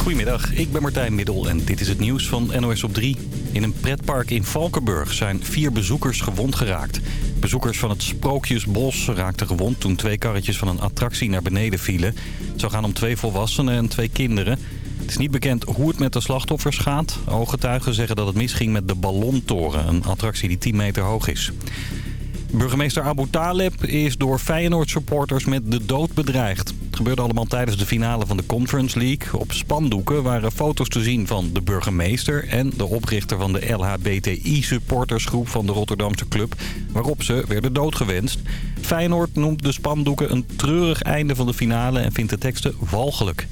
Goedemiddag, ik ben Martijn Middel en dit is het nieuws van NOS op 3. In een pretpark in Valkenburg zijn vier bezoekers gewond geraakt. Bezoekers van het Sprookjesbos raakten gewond toen twee karretjes van een attractie naar beneden vielen. Het zou gaan om twee volwassenen en twee kinderen. Het is niet bekend hoe het met de slachtoffers gaat. Ooggetuigen zeggen dat het misging met de Ballontoren, een attractie die 10 meter hoog is. Burgemeester Abu Taleb is door Feyenoord-supporters met de dood bedreigd. Gebeurde allemaal tijdens de finale van de Conference League. Op spandoeken waren foto's te zien van de burgemeester... en de oprichter van de LHBTI-supportersgroep van de Rotterdamse club... waarop ze werden doodgewenst. Feyenoord noemt de spandoeken een treurig einde van de finale... en vindt de teksten walgelijk.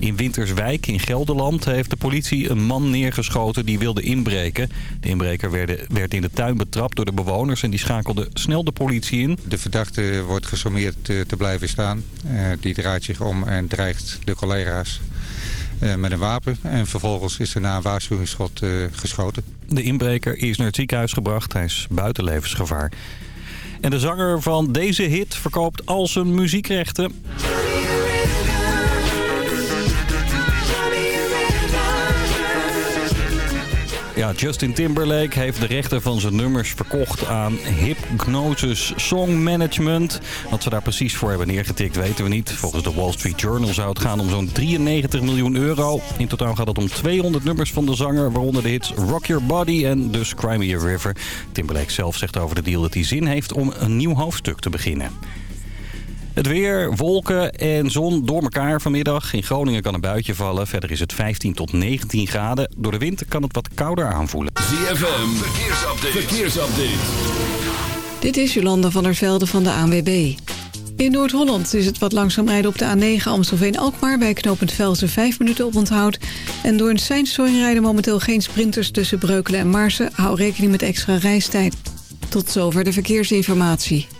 In Winterswijk in Gelderland heeft de politie een man neergeschoten die wilde inbreken. De inbreker werd, werd in de tuin betrapt door de bewoners en die schakelde snel de politie in. De verdachte wordt gesommeerd te, blijven staan. Uh, die draait zich om en dreigt de collega's uh, met een wapen. En vervolgens is er na een waarschuwingsschot uh, geschoten. De inbreker is naar het ziekenhuis gebracht. Hij is buiten levensgevaar. En de zanger van deze hit verkoopt al zijn muziekrechten. Ja, Justin Timberlake heeft de rechten van zijn nummers verkocht aan Hypnosis Song Management. Wat ze daar precies voor hebben neergetikt weten we niet. Volgens de Wall Street Journal zou het gaan om zo'n 93 miljoen euro. In totaal gaat het om 200 nummers van de zanger, waaronder de hits Rock Your Body en dus Cry Me A River. Timberlake zelf zegt over de deal dat hij zin heeft om een nieuw hoofdstuk te beginnen. Het weer, wolken en zon door elkaar vanmiddag. In Groningen kan een buitje vallen. Verder is het 15 tot 19 graden. Door de wind kan het wat kouder aanvoelen. ZFM, verkeersupdate. verkeersupdate. Dit is Jolanda van der Velde van de ANWB. In Noord-Holland is het wat langzaam rijden op de A9 Amstelveen-Alkmaar... bij knooppunt Velsen 5 minuten op onthoud. En door een seinstoring rijden momenteel geen sprinters tussen Breukelen en Marsen. Hou rekening met extra reistijd. Tot zover de verkeersinformatie.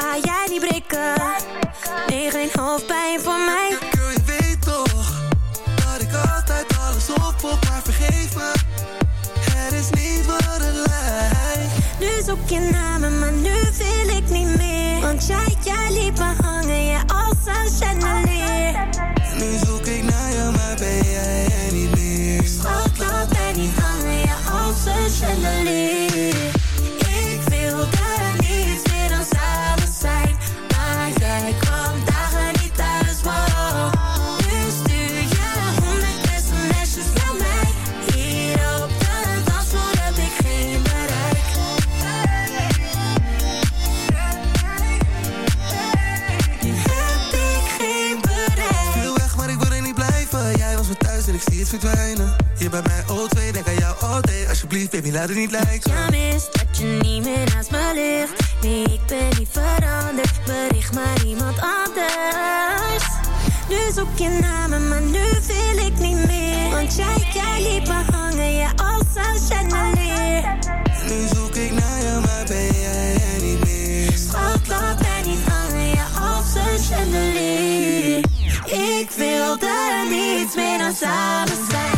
Ga jij niet breken. Nee, geen hoofdpijn voor mij. Girl, je weet toch dat ik altijd alles opvol, maar vergeef me. Het is niet wat het lijkt. Nu zoek je naar me, maar nu wil ik niet meer. Want jij, jij liet me hangen, ja, als een chandelier. Nu zoek ik naar je, maar ben jij er niet meer. Schat, laat mij niet hangen, ja, als een chandelier. Het verdwijnen. Hier bij mij O2, denk aan jou all day. Alsjeblieft, baby, laat het niet lijken. Ja, mis dat je niet meer naast me ligt. Nee, ik ben niet veranderd. Bericht maar iemand anders. Nu zoek je naar me, maar nu wil ik niet meer. Want jij, jij liet me hangen, ja, als een chandelier. Wilde niets meer dan samen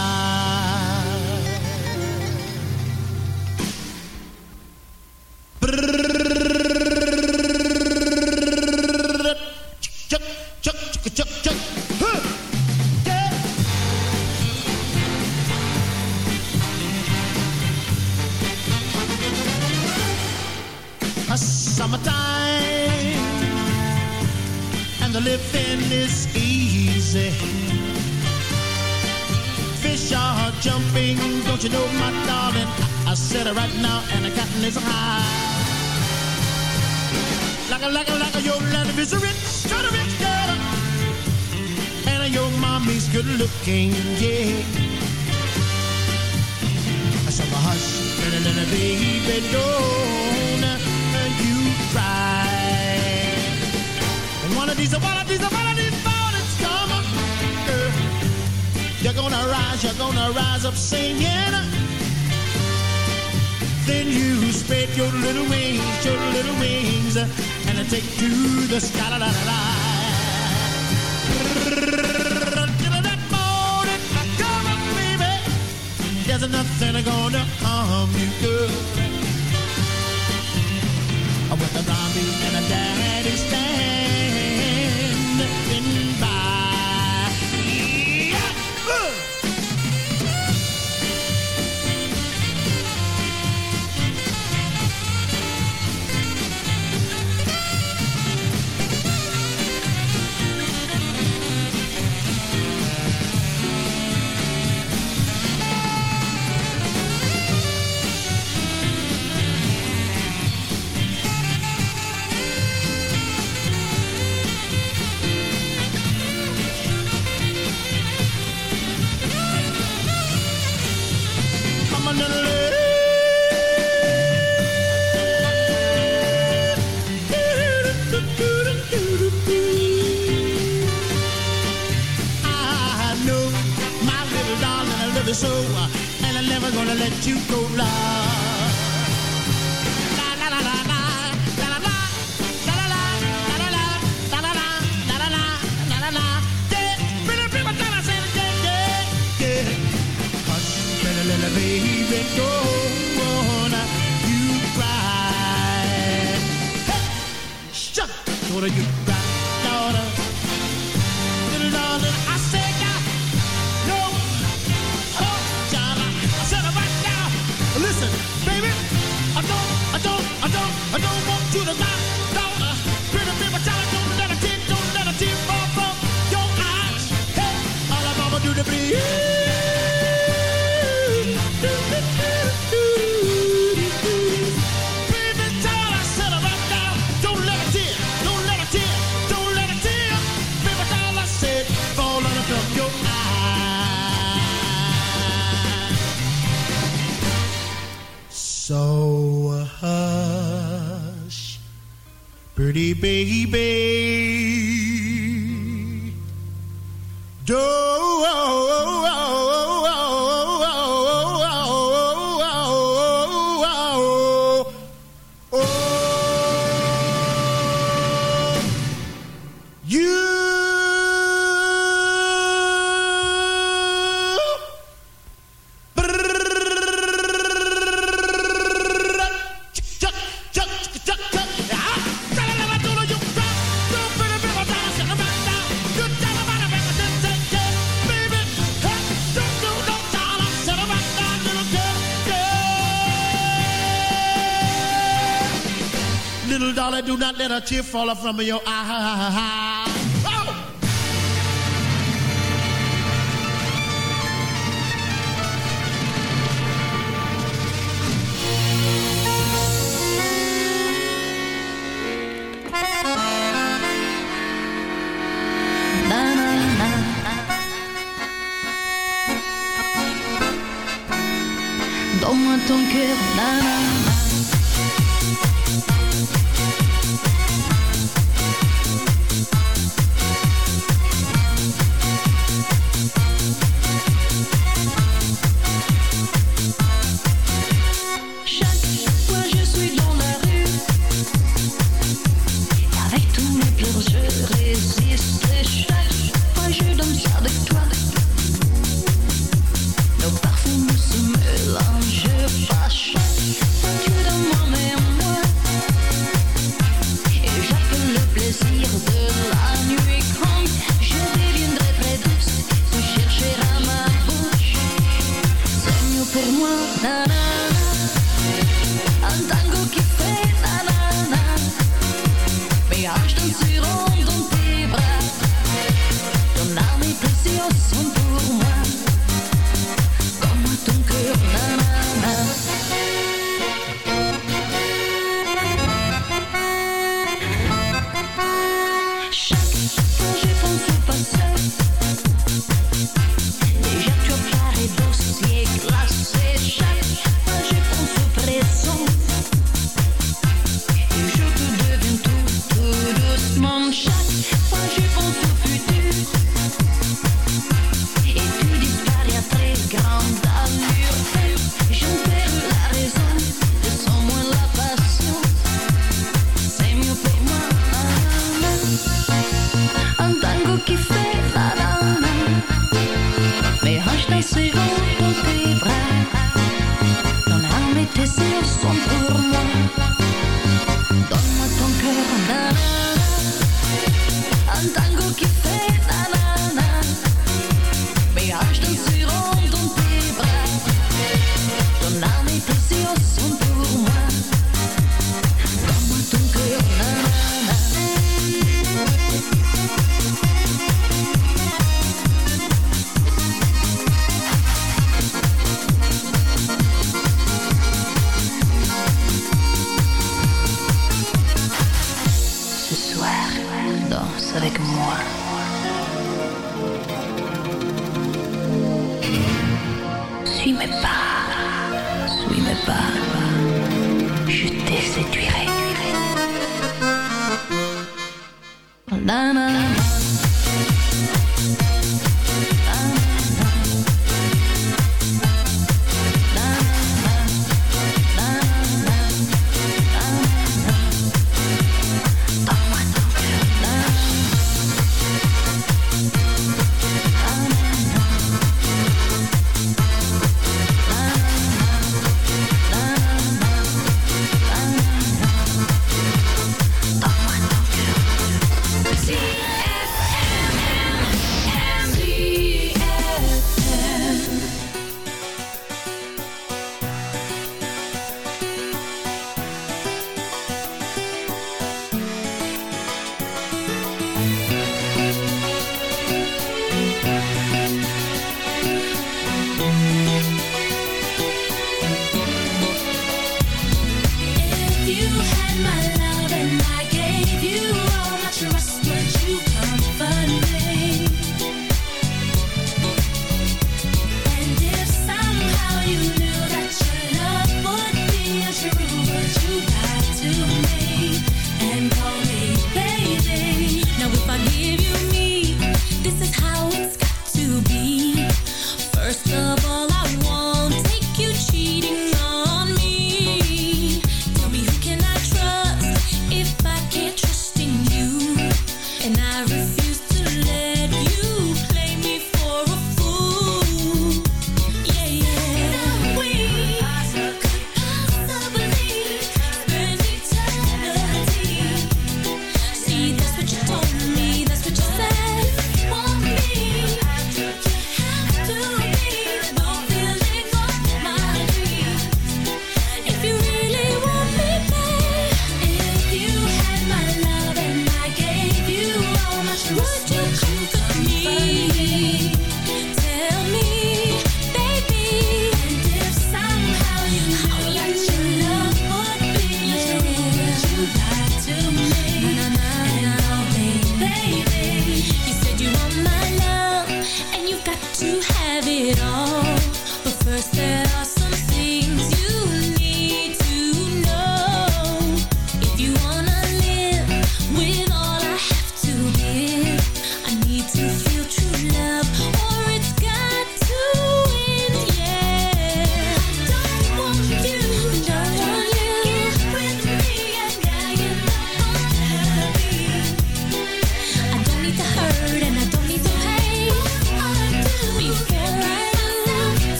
baby. fall from your eyes. danse avec moi. Suis mes pas, suis mes pas, je te séduirai. Na, na.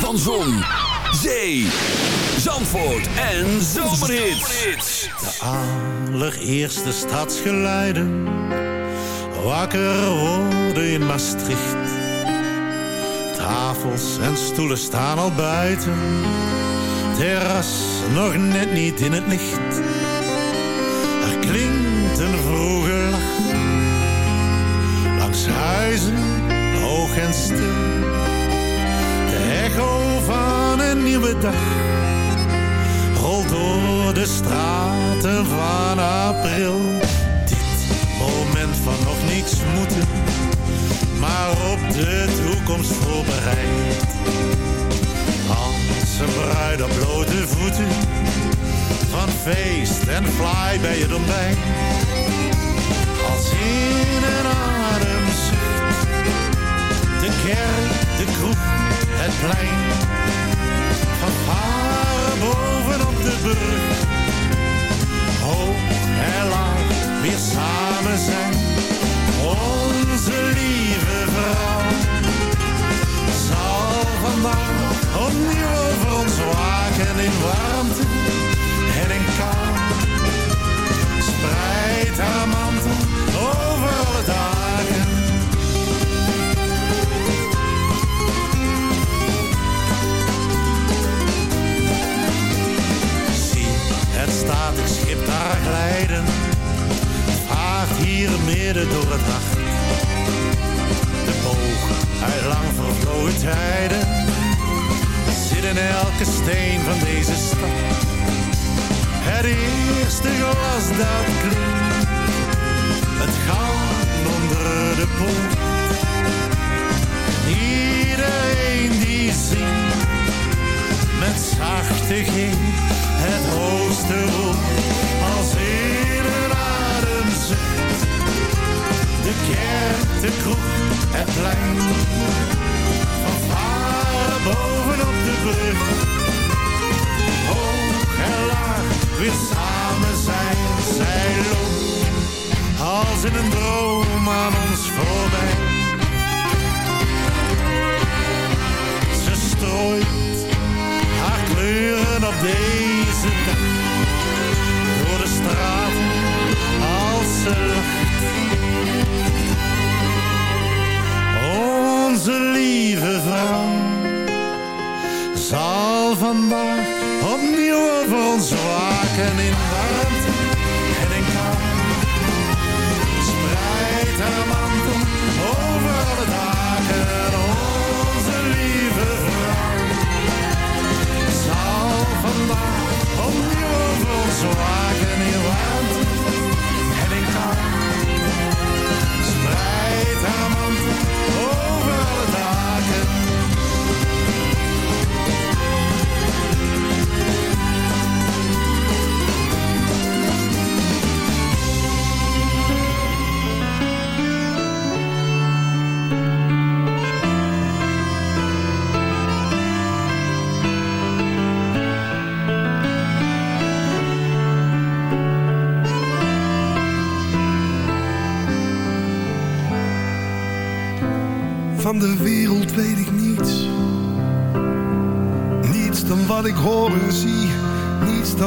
Van Zon, Zee, Zandvoort en Zomerhits. De allereerste stadsgeluiden. Wakker worden in Maastricht. Tafels en stoelen staan al buiten. Terras nog net niet in het licht. Er klinkt een vroege lach. Langs huizen hoog en stil nieuwe dag rolt door de straten van april. Dit moment van nog niks moeten, maar op de toekomst voorbereid. Als een bruid op blote voeten, van feest en fly bij je ontbijt. Als in een ademzucht, de kerk, de kroeg, het plein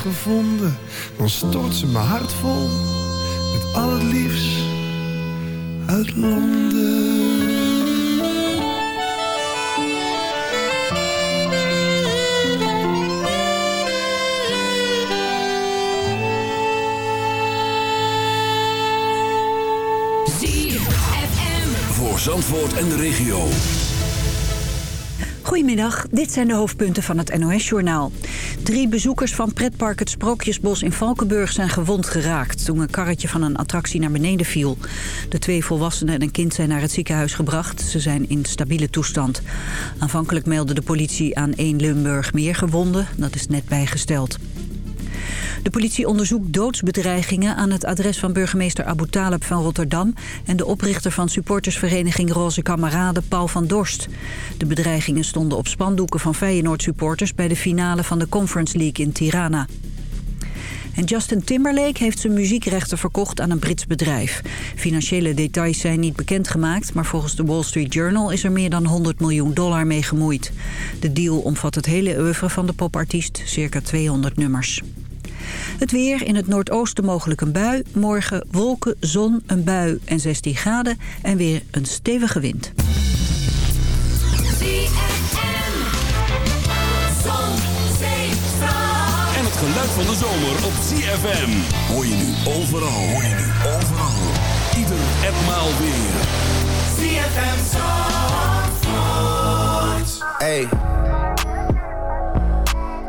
Gevonden, dan stort ze mijn hart vol met al het liefst uit Londen. Voor Zandvoort en de regio. Goedemiddag, dit zijn de hoofdpunten van het NOS-journaal. Drie bezoekers van pretpark Het Sprookjesbos in Valkenburg zijn gewond geraakt... toen een karretje van een attractie naar beneden viel. De twee volwassenen en een kind zijn naar het ziekenhuis gebracht. Ze zijn in stabiele toestand. Aanvankelijk meldde de politie aan 1 Limburg meer gewonden. Dat is net bijgesteld. De politie onderzoekt doodsbedreigingen aan het adres van burgemeester Abu Talib van Rotterdam... en de oprichter van supportersvereniging Roze Kameraden Paul van Dorst. De bedreigingen stonden op spandoeken van Feyenoord supporters... bij de finale van de Conference League in Tirana. En Justin Timberlake heeft zijn muziekrechten verkocht aan een Brits bedrijf. Financiële details zijn niet bekendgemaakt... maar volgens de Wall Street Journal is er meer dan 100 miljoen dollar mee gemoeid. De deal omvat het hele oeuvre van de popartiest, circa 200 nummers. Het weer, in het noordoosten mogelijk een bui. Morgen wolken, zon, een bui en 16 graden. En weer een stevige wind. En het geluid van de zomer op ZFM. Hoor je nu overal. Hoor je nu overal. Ieder etmaal weer. ZFM Zandvoort. Hey.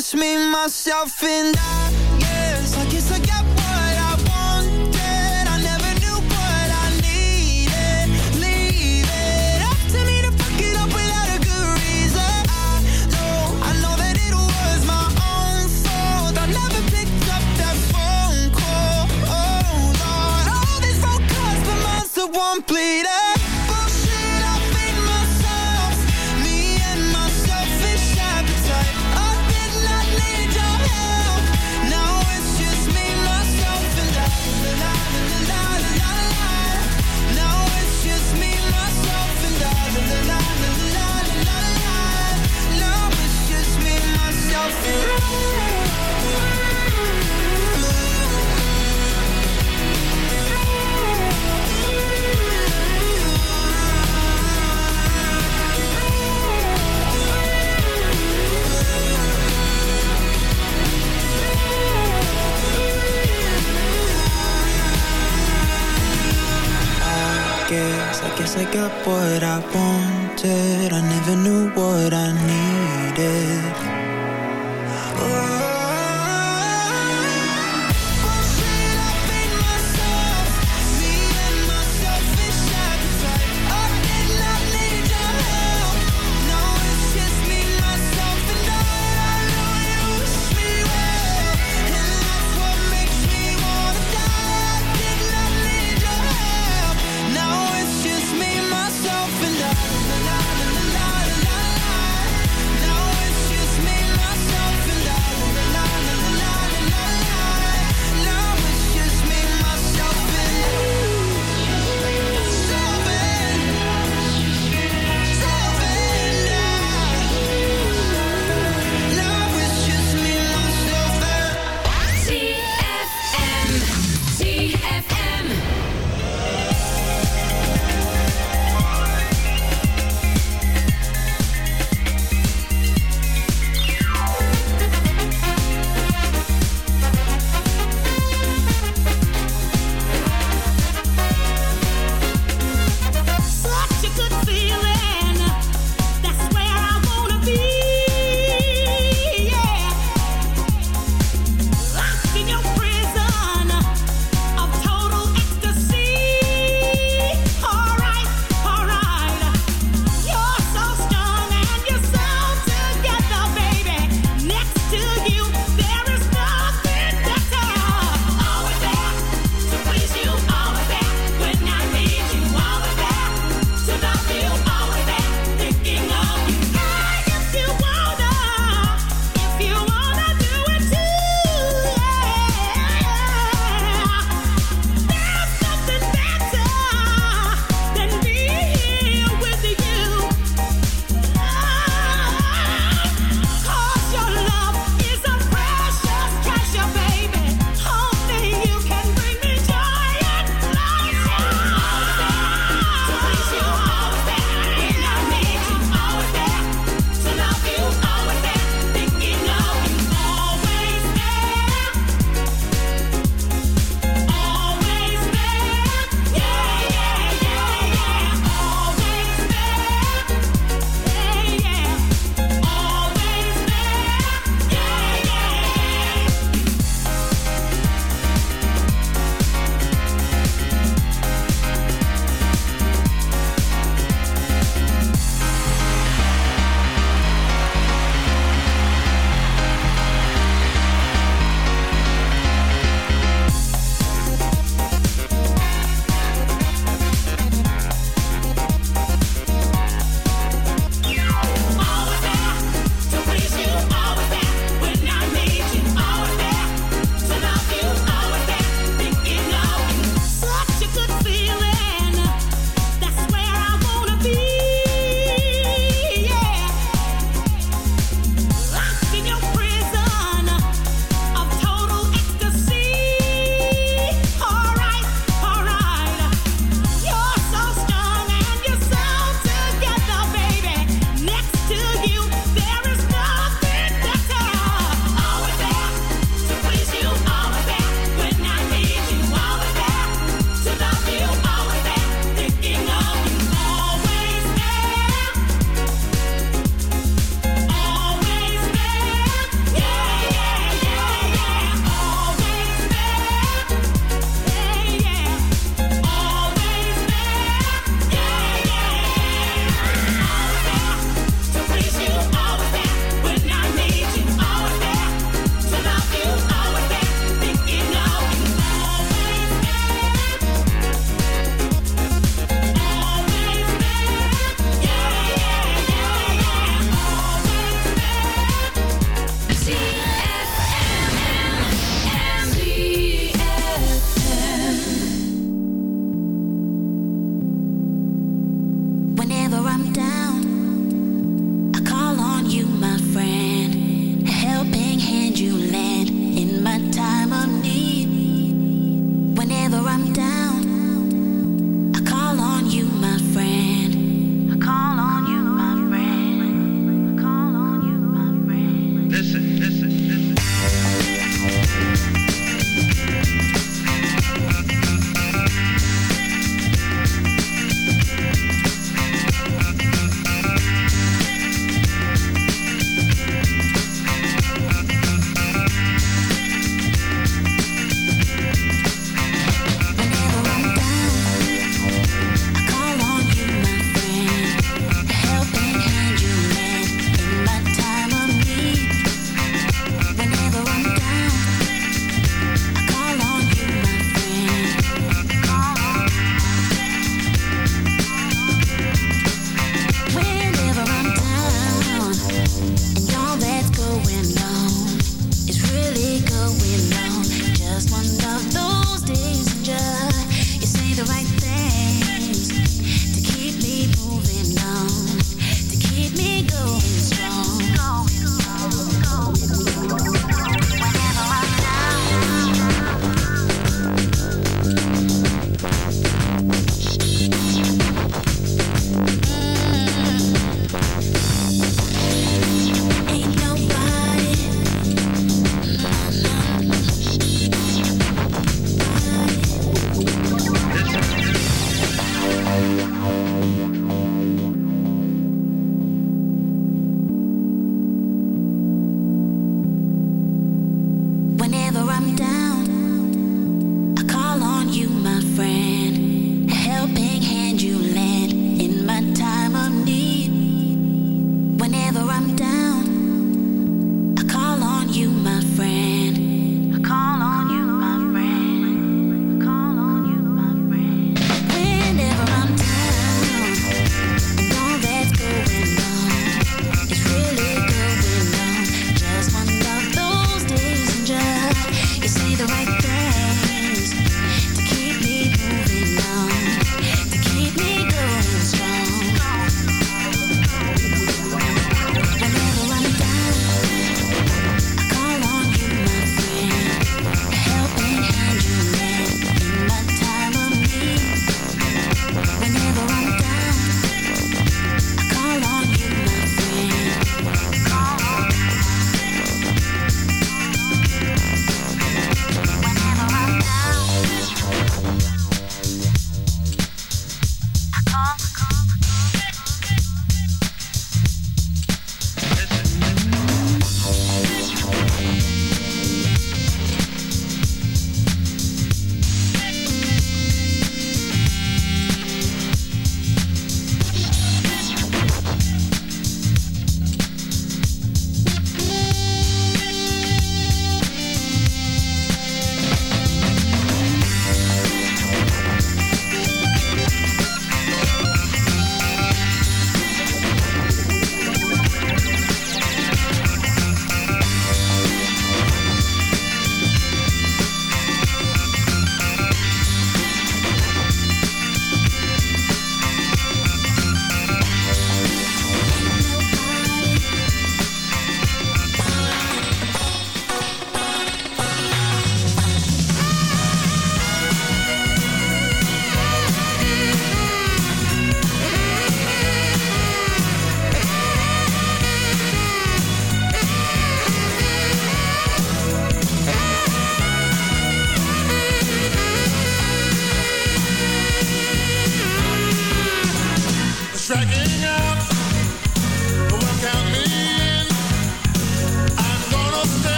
just me, myself and I Yes, I guess I got what I wanted. I never knew what I needed. Leave it up to me to fuck it up without a good reason. I know, I know that it was my own fault. I never picked up that phone call. Oh Lord, all these phone calls the one bleeding up on